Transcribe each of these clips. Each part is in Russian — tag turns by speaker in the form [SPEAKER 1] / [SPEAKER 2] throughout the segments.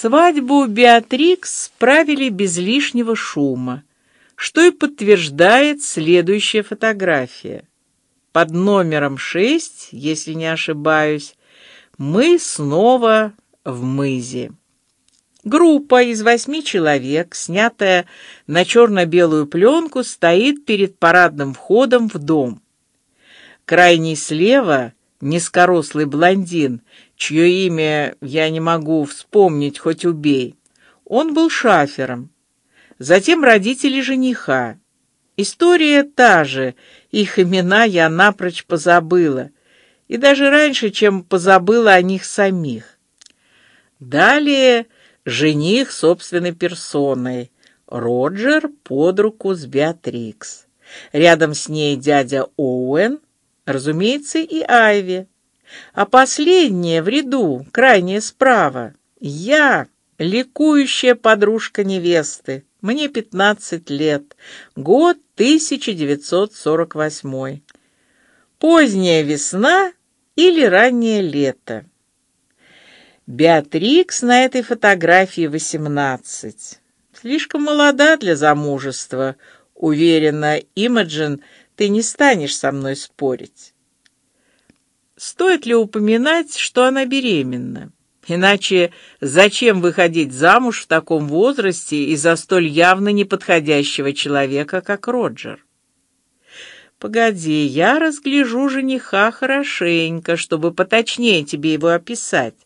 [SPEAKER 1] Свадьбу Беатрикс справили без лишнего шума, что и подтверждает следующая фотография. Под номером шесть, если не ошибаюсь, мы снова в мызе. Группа из восьми человек, снятая на черно-белую пленку, стоит перед парадным входом в дом. Крайний слева низкорослый блондин, чье имя я не могу вспомнить, хоть убей. Он был шафером. Затем родители жениха. История та же, их имена я напрочь позабыла, и даже раньше, чем позабыла о них самих. Далее жених собственной персоной, Роджер под руку с Беатрикс. Рядом с ней дядя Оуэн, разумеется, и Айви. А последняя в ряду, крайняя справа, я, ликующая подружка невесты. Мне пятнадцать лет, год 1948. Поздняя весна или раннее лето. Беатрикс на этой фотографии восемнадцать. Слишком молода для замужества. Уверена, Имаджин, ты не станешь со мной спорить. Стоит ли упоминать, что она беременна? Иначе зачем выходить замуж в таком возрасте и за столь явно неподходящего человека, как Роджер? Погоди, я разгляжу жениха хорошенько, чтобы поточнее тебе его описать.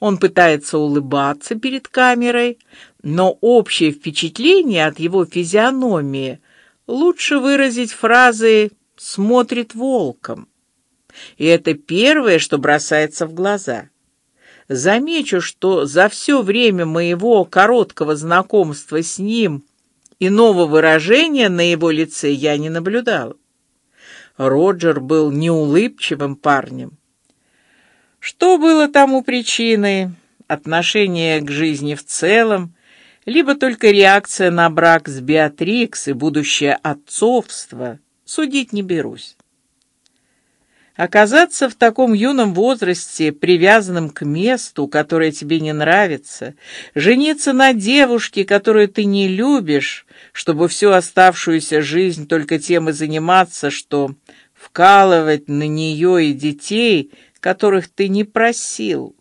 [SPEAKER 1] Он пытается улыбаться перед камерой, но общее впечатление от его физиономии лучше выразить фразой «смотрит волком». И это первое, что бросается в глаза. Замечу, что за все время моего короткого знакомства с ним иного выражения на его лице я не наблюдал. Роджер был неулыбчивым парнем. Что было тому причиной? Отношение к жизни в целом, либо только реакция на брак с Беатрикс и будущее отцовство? Судить не берусь. Оказаться в таком юном возрасте, привязанным к месту, которое тебе не нравится, жениться на девушке, которую ты не любишь, чтобы всю оставшуюся жизнь только тем и заниматься, что вкалывать на нее и детей, которых ты не просил.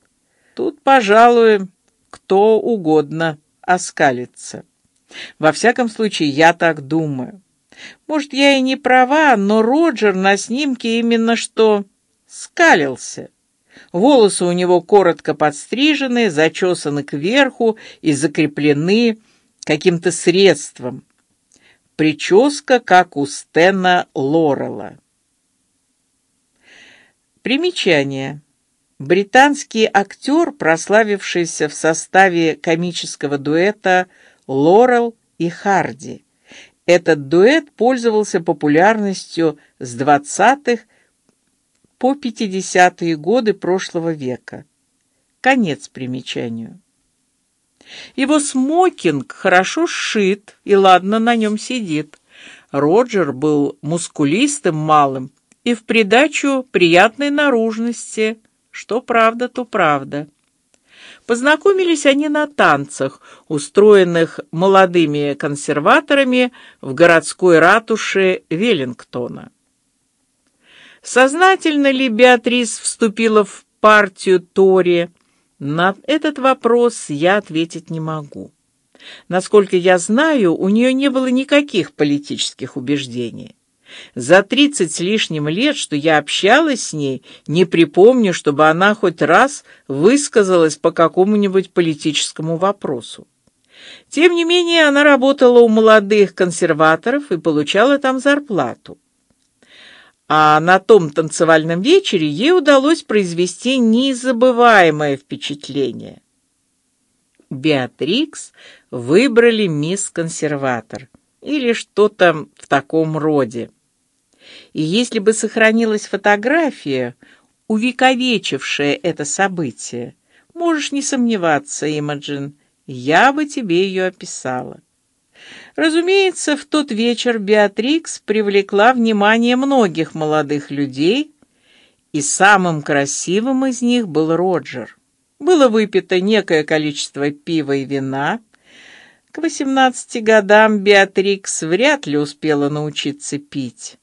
[SPEAKER 1] Тут, пожалуй, кто угодно оскалится. Во всяком случае, я так думаю. Может, я и не права, но Роджер на снимке именно что скалился. Волосы у него коротко подстрижены, зачесаны кверху и закреплены каким-то средством. Прическа, как у Стена Лорела. Примечание. Британский актер, прославившийся в составе комического дуэта Лорел и Харди. Этот дуэт пользовался популярностью с двадцатых по пятидесятые годы прошлого века. Конец примечанию. Его смокинг хорошо сшит и ладно на нем сидит. Роджер был мускулистым малым и в придачу приятной наружности, что правда, то правда. Познакомились они на танцах, устроенных молодыми консерваторами в городской ратуше Веллингтона. Сознательно ли Беатрис вступила в партию Тори? На этот вопрос я ответить не могу. Насколько я знаю, у нее не было никаких политических убеждений. За тридцать с лишним лет, что я общалась с ней, не припомню, чтобы она хоть раз высказалась по какому-нибудь политическому вопросу. Тем не менее, она работала у молодых консерваторов и получала там зарплату. А на том танцевальном вечере ей удалось произвести незабываемое впечатление. Беатрикс выбрали мисс консерватор или что-то в таком роде. И если бы сохранилась фотография, увековечившая это событие, можешь не сомневаться, Имаджин, я бы тебе ее описала. Разумеется, в тот вечер Беатрикс привлекла внимание многих молодых людей, и самым красивым из них был Роджер. Было выпито некое количество пива и вина. К восемнадцати годам Беатрикс вряд ли успела научиться пить.